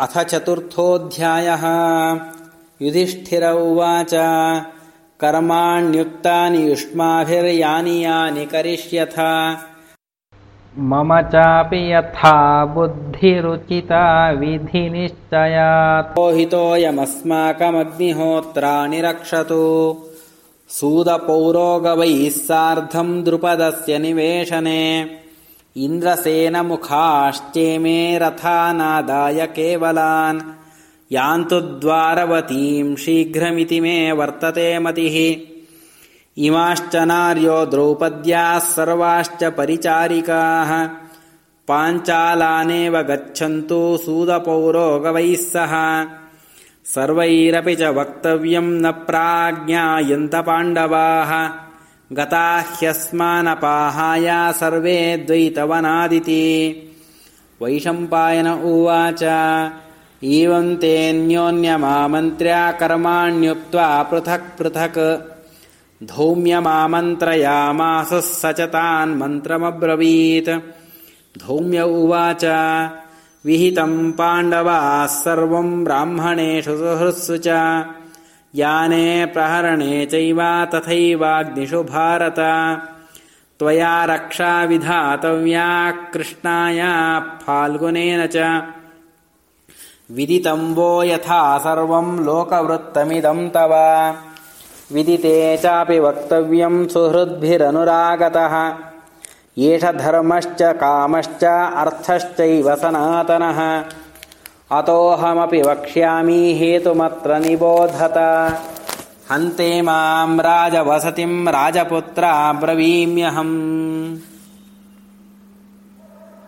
अथ चतुर्थोऽध्यायः। युधिष्ठिर उवाच कर्माण्युक्तानि युष्माभिर्यानि यानि करिष्यथ। मम चापि यथा बुद्धिरुचिता विधिनिश्चयात्। पोहितोऽयमस्माकमग्निहोत्राणि रक्षतु। सूदपौरोगवैः सार्धम् द्रुपदस्य निवेशने इन्द्रसेनमुखाश्चेमे रथानादाय केवलान्। यान्तु द्वारवतीम् शीघ्रमिति मे वर्तते मतिः। इमाश्च नार्यो द्रौपद्याः सर्वाश्च परिचारिकाः। पाञ्चालानेव गच्छन्तु सूदपौरोगवैः सह। सर्वैरपि च वक्तव्यम् न प्राज्ञायन्तपाण्डवाः गता ह्यस्मानपाहाय सर्वे द्वैतवनादिति। वैशम्पायन उवाच एवम् तेऽन्योन्यमामन्त्र्या कर्माण्युक्त्वा पृथक् पृथक्। धौम्यमामन्त्रयामासः स च तान्मन्त्रमब्रवीत् धौम्य उवाच विहितम् पाण्डवाः सर्वम् ब्राह्मणेषु सुहृत्सु च याने प्रहरणे चैव तथैवाग्निषु भारत त्वया रक्षा विधातव्या कृष्णाया फाल्गुनेन च। विदितम् वो यथा सर्वम् लोकवृत्तमिदम् तव। विदिते चापि वक्तव्यम् सुहृद्भिरनुरागतः। एष धर्मश्च कामश्च अर्थश्चैव सनातनः अतोऽहमपि वक्ष्यामि हेतुमत्र निबोधत। हन्ते माम् राजवसतिम् राजपुत्रा ब्रवीम्यहम्